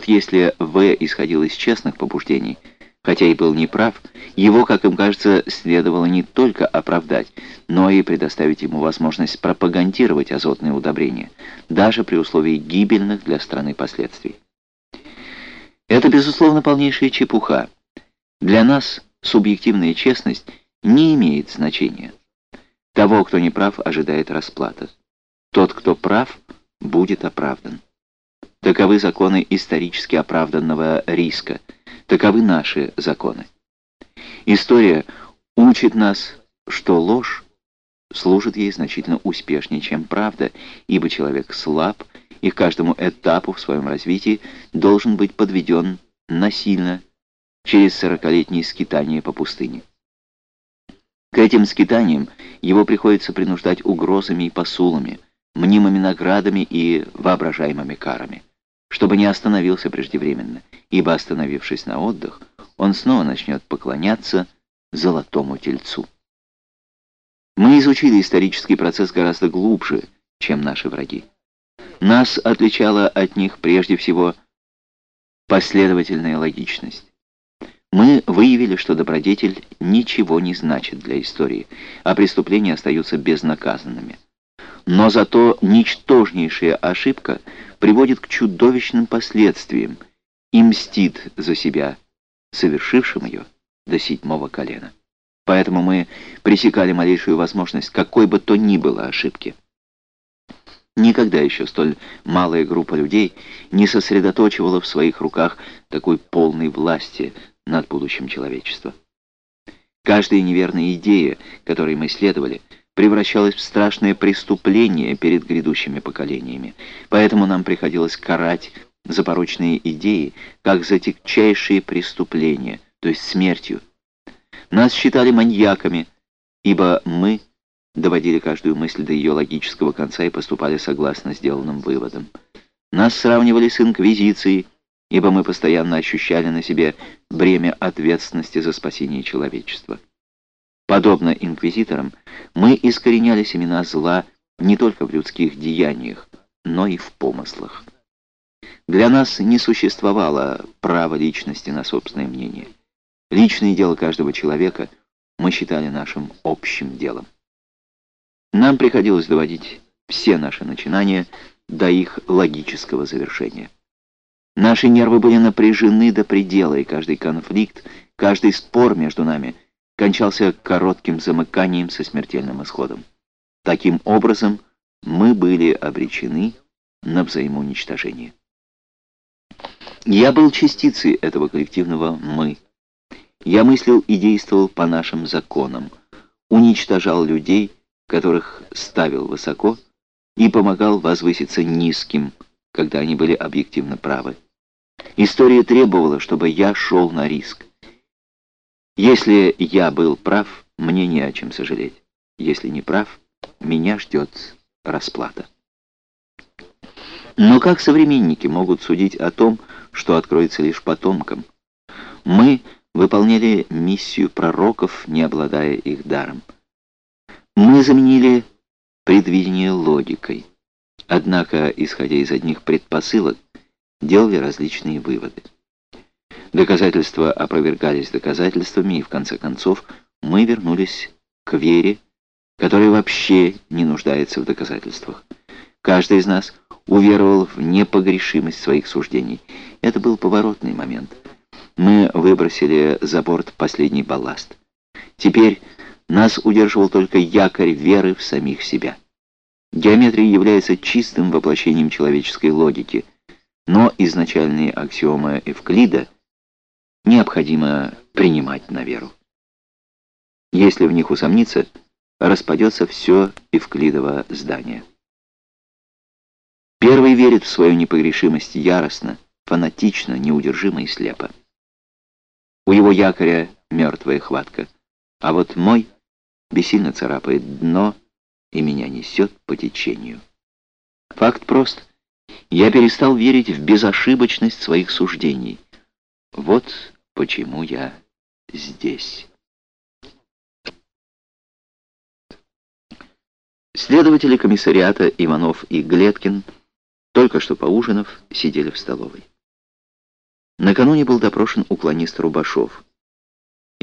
Вот если В исходил из честных побуждений, хотя и был неправ, его, как им кажется, следовало не только оправдать, но и предоставить ему возможность пропагандировать азотные удобрения, даже при условии гибельных для страны последствий. Это, безусловно, полнейшая чепуха. Для нас субъективная честность не имеет значения. Того, кто не прав, ожидает расплата. Тот, кто прав, будет оправдан. Таковы законы исторически оправданного риска. Таковы наши законы. История учит нас, что ложь служит ей значительно успешнее, чем правда, ибо человек слаб и к каждому этапу в своем развитии должен быть подведен насильно через сорокалетние скитания по пустыне. К этим скитаниям его приходится принуждать угрозами и посулами, мнимыми наградами и воображаемыми карами чтобы не остановился преждевременно, ибо, остановившись на отдых, он снова начнет поклоняться золотому тельцу. Мы изучили исторический процесс гораздо глубже, чем наши враги. Нас отличала от них прежде всего последовательная логичность. Мы выявили, что добродетель ничего не значит для истории, а преступления остаются безнаказанными. Но зато ничтожнейшая ошибка приводит к чудовищным последствиям и мстит за себя, совершившим ее до седьмого колена. Поэтому мы пресекали малейшую возможность какой бы то ни было ошибки. Никогда еще столь малая группа людей не сосредоточивала в своих руках такой полной власти над будущим человечества. Каждая неверная идея, которой мы следовали, превращалось в страшное преступление перед грядущими поколениями. Поэтому нам приходилось карать за порочные идеи, как за тягчайшие преступления, то есть смертью. Нас считали маньяками, ибо мы доводили каждую мысль до ее логического конца и поступали согласно сделанным выводам. Нас сравнивали с инквизицией, ибо мы постоянно ощущали на себе бремя ответственности за спасение человечества. Подобно инквизиторам, мы искореняли семена зла не только в людских деяниях, но и в помыслах. Для нас не существовало права личности на собственное мнение. Личное дело каждого человека мы считали нашим общим делом. Нам приходилось доводить все наши начинания до их логического завершения. Наши нервы были напряжены до предела, и каждый конфликт, каждый спор между нами – кончался коротким замыканием со смертельным исходом. Таким образом, мы были обречены на взаимоуничтожение. Я был частицей этого коллективного «мы». Я мыслил и действовал по нашим законам, уничтожал людей, которых ставил высоко, и помогал возвыситься низким, когда они были объективно правы. История требовала, чтобы я шел на риск. Если я был прав, мне не о чем сожалеть. Если не прав, меня ждет расплата. Но как современники могут судить о том, что откроется лишь потомкам? Мы выполняли миссию пророков, не обладая их даром. Мы заменили предвидение логикой. Однако, исходя из одних предпосылок, делали различные выводы. Доказательства опровергались доказательствами, и в конце концов мы вернулись к вере, которая вообще не нуждается в доказательствах. Каждый из нас уверовал в непогрешимость своих суждений. Это был поворотный момент. Мы выбросили за борт последний балласт. Теперь нас удерживал только якорь веры в самих себя. Геометрия является чистым воплощением человеческой логики, но изначальные аксиомы Эвклида — необходимо принимать на веру. Если в них усомниться, распадется все Евклидово здание. Первый верит в свою непогрешимость яростно, фанатично, неудержимо и слепо. У его якоря мертвая хватка, а вот мой бессильно царапает дно и меня несет по течению. Факт прост. Я перестал верить в безошибочность своих суждений — вот почему я здесь. Следователи комиссариата Иванов и Глеткин, только что поужинав, сидели в столовой. Накануне был допрошен уклонист Рубашов.